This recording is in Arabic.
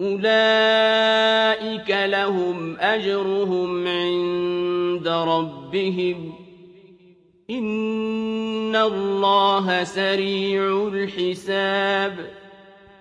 أولئك لهم أجرهم عند ربهم إن الله سريع الحساب